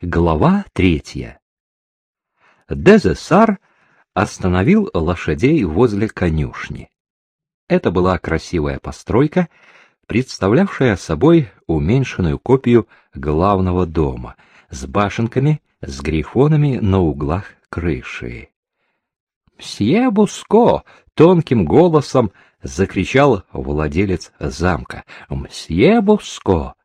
Глава третья. Дезессар остановил лошадей возле конюшни. Это была красивая постройка, представлявшая собой уменьшенную копию главного дома с башенками, с грифонами на углах крыши. «Мсье Буско!» — тонким голосом закричал владелец замка. «Мсье Буско!»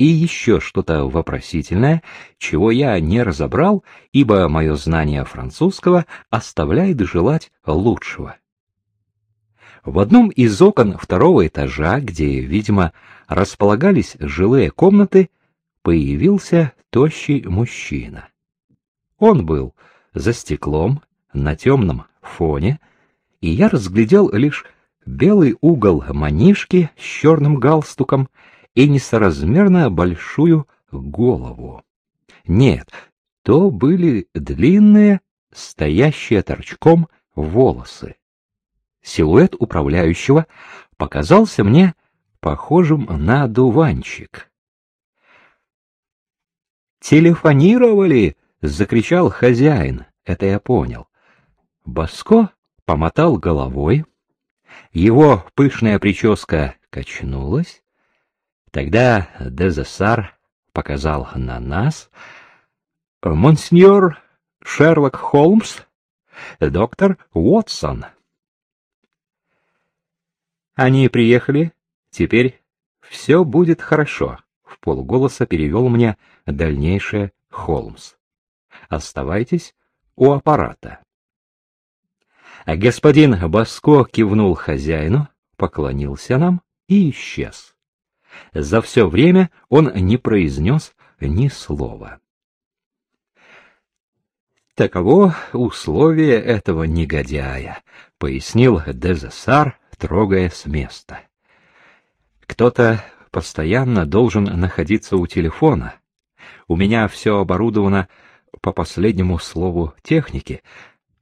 И еще что-то вопросительное, чего я не разобрал, ибо мое знание французского оставляет желать лучшего. В одном из окон второго этажа, где, видимо, располагались жилые комнаты, появился тощий мужчина. Он был за стеклом, на темном фоне, и я разглядел лишь белый угол манишки с черным галстуком и несоразмерно большую голову. Нет, то были длинные, стоящие торчком волосы. Силуэт управляющего показался мне похожим на дуванчик. «Телефонировали!» — закричал хозяин. Это я понял. Баско помотал головой, его пышная прическа качнулась. Тогда Дезессар показал на нас. «Монсеньор Шерлок Холмс, доктор Уотсон». Они приехали, теперь все будет хорошо, — в полголоса перевел мне дальнейшее Холмс. Оставайтесь у аппарата. Господин Баско кивнул хозяину, поклонился нам и исчез. За все время он не произнес ни слова. Таково условие этого негодяя, пояснил Дезессар, трогая с места. Кто-то постоянно должен находиться у телефона. У меня все оборудовано по последнему слову техники.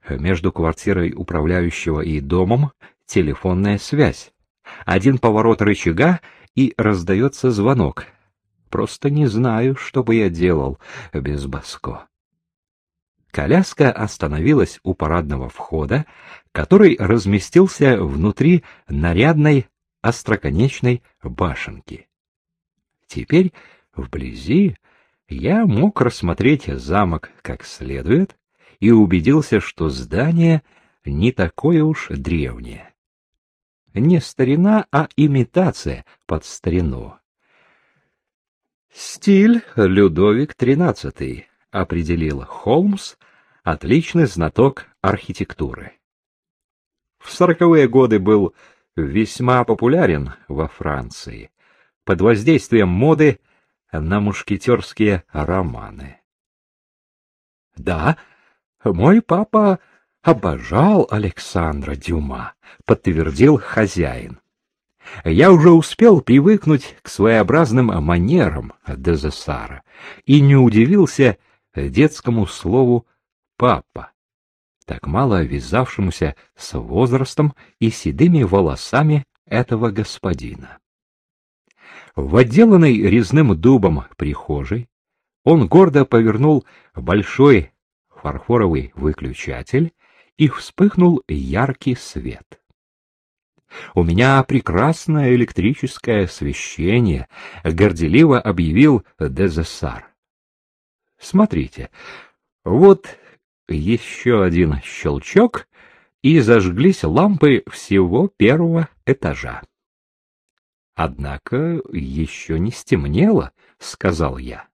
Между квартирой управляющего и домом телефонная связь. Один поворот рычага, и раздается звонок. Просто не знаю, что бы я делал без Баско. Коляска остановилась у парадного входа, который разместился внутри нарядной остроконечной башенки. Теперь вблизи я мог рассмотреть замок как следует и убедился, что здание не такое уж древнее. Не старина, а имитация под старину. Стиль Людовик XIII определил Холмс, отличный знаток архитектуры. В сороковые годы был весьма популярен во Франции под воздействием моды на мушкетерские романы. Да, мой папа обожал Александра Дюма, подтвердил хозяин. Я уже успел привыкнуть к своеобразным манерам Дезессара и не удивился детскому слову «папа», так мало вязавшемуся с возрастом и седыми волосами этого господина. В отделанной резным дубом прихожей он гордо повернул большой фарфоровый выключатель, и вспыхнул яркий свет. У меня прекрасное электрическое освещение, горделиво объявил Дезессар. Смотрите, вот еще один щелчок, и зажглись лампы всего первого этажа. Однако еще не стемнело, сказал я.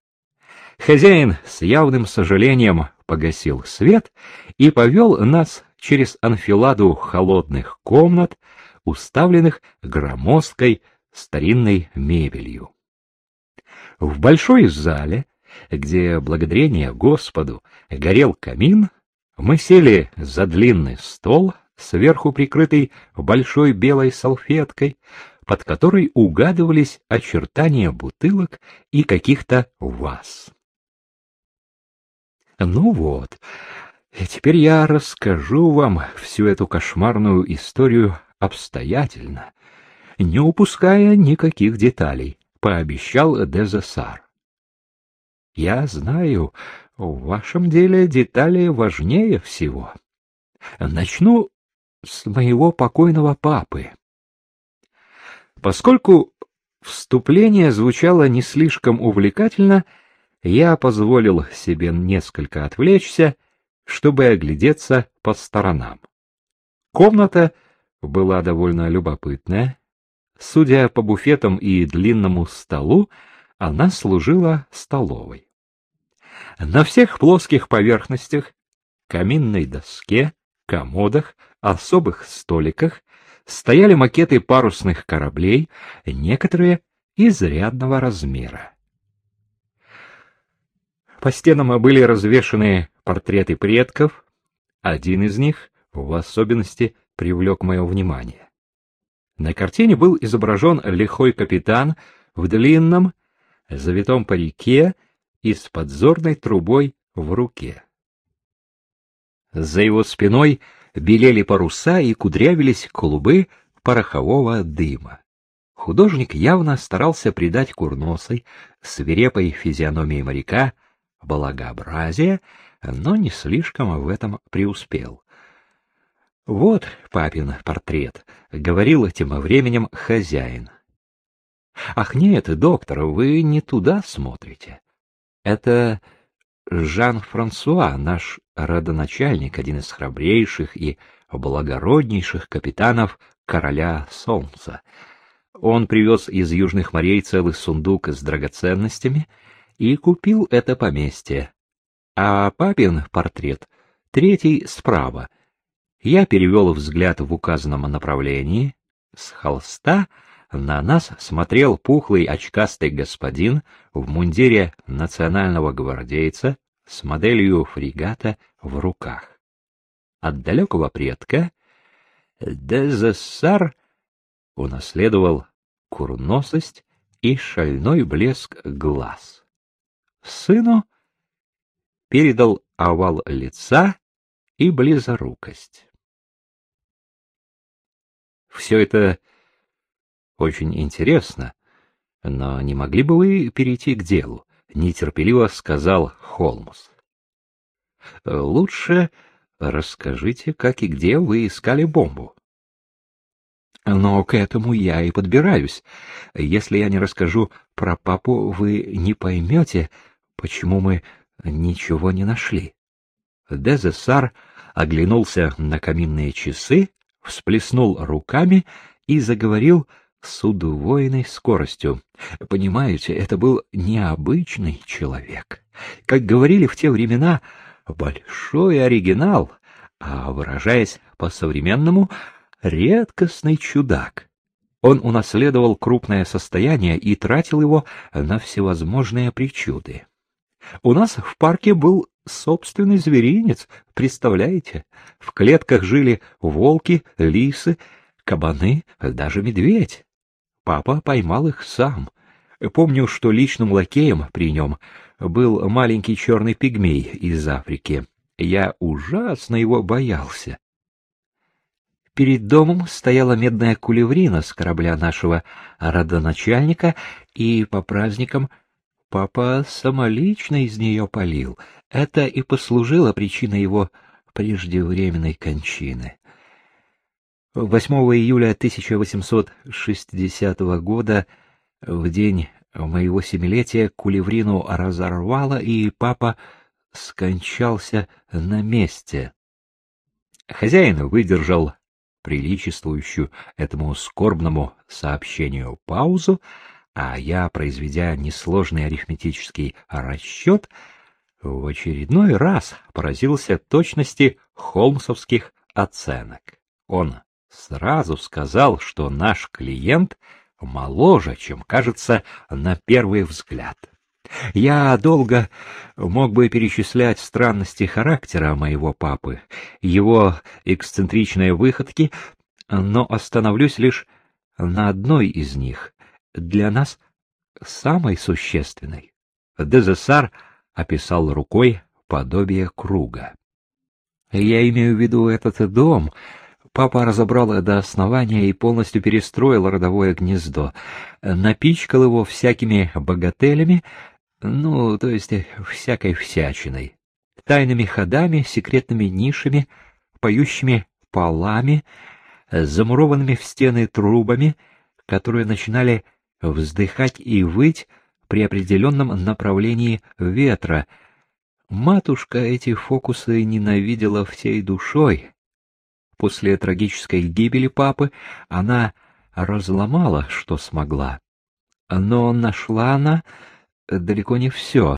Хозяин с явным сожалением погасил свет и повел нас через анфиладу холодных комнат, уставленных громоздкой старинной мебелью. В большой зале, где, благодарение Господу, горел камин, мы сели за длинный стол, сверху прикрытый большой белой салфеткой, под которой угадывались очертания бутылок и каких-то ваз. Ну вот, теперь я расскажу вам всю эту кошмарную историю обстоятельно, не упуская никаких деталей, пообещал Дезессар. Я знаю, в вашем деле детали важнее всего. Начну с моего покойного папы. Поскольку вступление звучало не слишком увлекательно, я позволил себе несколько отвлечься, чтобы оглядеться по сторонам. Комната была довольно любопытная. Судя по буфетам и длинному столу, она служила столовой. На всех плоских поверхностях, каминной доске, комодах, особых столиках стояли макеты парусных кораблей, некоторые изрядного размера. По стенам были развешаны портреты предков, один из них в особенности привлек мое внимание. На картине был изображен лихой капитан в длинном, завитом парике и с подзорной трубой в руке. За его спиной белели паруса и кудрявились клубы порохового дыма. Художник явно старался придать курносой, свирепой физиономии моряка благообразие, но не слишком в этом преуспел. Вот папин портрет, говорил тем временем хозяин. Ах нет, доктор, вы не туда смотрите. Это Жан-Франсуа, наш родоначальник, один из храбрейших и благороднейших капитанов короля Солнца. Он привез из южных морей целый сундук с драгоценностями и купил это поместье. А папин портрет третий справа — я перевел взгляд в указанном направлении. С холста на нас смотрел пухлый очкастый господин в мундире национального гвардейца с моделью фрегата в руках. От далекого предка Дезессар унаследовал курносость и шальной блеск глаз. Сыну передал овал лица и близорукость. Все это очень интересно, но не могли бы вы перейти к делу? Нетерпеливо сказал Холмс. Лучше расскажите, как и где вы искали бомбу. Но к этому я и подбираюсь. Если я не расскажу про папу, вы не поймете, почему мы ничего не нашли. Дезессар оглянулся на каминные часы, всплеснул руками и заговорил с удвоенной скоростью. Понимаете, это был необычный человек. Как говорили в те времена, большой оригинал, а, выражаясь по-современному, редкостный чудак. Он унаследовал крупное состояние и тратил его на всевозможные причуды. У нас в парке был собственный зверинец, представляете? В клетках жили волки, лисы, кабаны, даже медведь. Папа поймал их сам. Помню, что личным лакеем при нем был маленький черный пигмей из Африки. Я ужасно его боялся. Перед домом стояла медная кулеврина с корабля нашего родоначальника, и по праздникам папа самолично из нее полил — это и послужило причиной его преждевременной кончины. 8 июля 1860 года, в день моего семилетия, кулеврину разорвало, и папа скончался на месте. Хозяин выдержал приличествующую этому скорбному сообщению паузу, а я, произведя несложный арифметический расчет, — в очередной раз поразился точности холмсовских оценок. Он сразу сказал, что наш клиент моложе, чем кажется на первый взгляд. Я долго мог бы перечислять странности характера моего папы, его эксцентричные выходки, но остановлюсь лишь на одной из них, для нас самой существенной. Дезессар — описал рукой подобие круга. Я имею в виду этот дом. Папа разобрал до основания и полностью перестроил родовое гнездо, напичкал его всякими богателями, Ну, то есть всякой всячиной. Тайными ходами, секретными нишами, поющими полами, замурованными в стены трубами, которые начинали вздыхать и выть при определенном направлении ветра. Матушка эти фокусы ненавидела всей душой. После трагической гибели папы она разломала, что смогла. Но нашла она далеко не все.